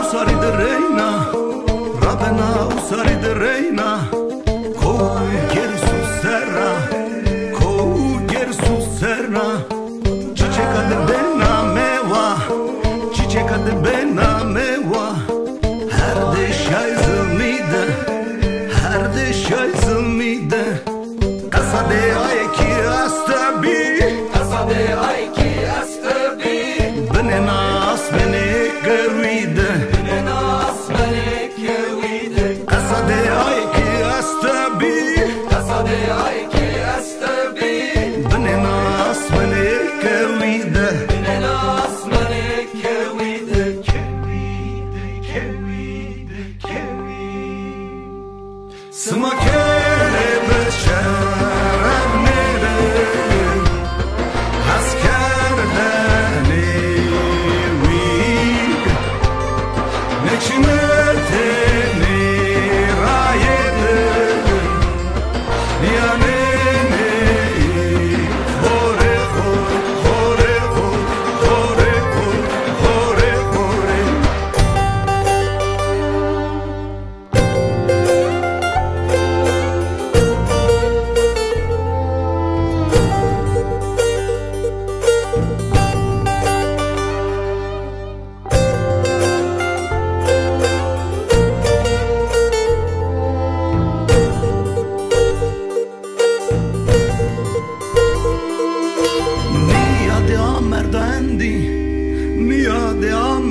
usari de reina Rabena usari de reina Kou ger serra. Kou ger serra. Çiçek adı bena meva. De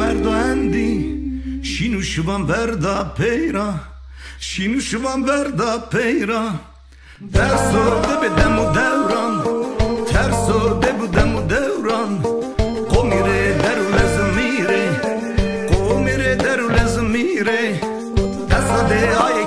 perdo endi Și nu și van verda peira Și nu și van verda peira Terso de bedem u devran. Terso de bedem u devran. Komire deru lezmire Komire deru lezmire Tesa de ay